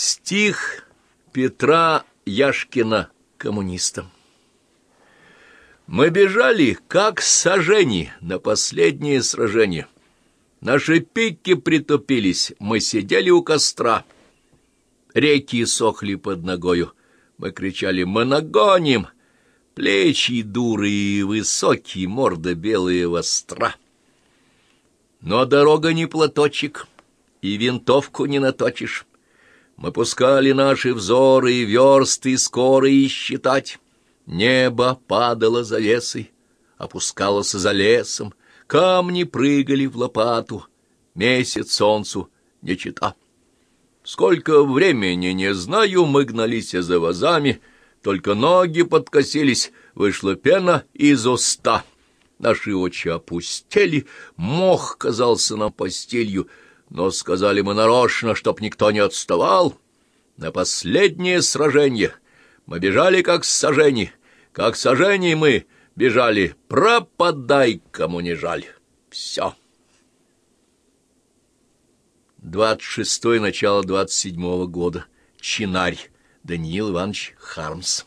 Стих Петра Яшкина коммунистам. Мы бежали, как сожжени, на последнее сражение. Наши пики притупились, мы сидели у костра. Реки сохли под ногою. Мы кричали «Мы нагоним!» Плечи дуры высокие, морда белые востра. Но дорога не платочек, и винтовку не наточишь. Мы пускали наши взоры, версты скорые считать. Небо падало за лесой, опускалось за лесом, камни прыгали в лопату, месяц солнцу не чита. Сколько времени, не знаю, мы гнались за вазами, только ноги подкосились, вышла пена из уста. Наши очи опустели, мох казался нам постелью, но сказали мы нарочно, чтоб никто не отставал. На последнее сражение мы бежали как сожжение, как сожжение мы бежали, пропадай, кому не жаль. Все. 26 начало 27 -го года. Чинарь Даниил Иванович Хармс.